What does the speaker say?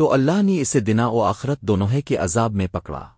تو اللہ نے اسے دنا و آخرت دونوں ہے کے عذاب میں پکڑا۔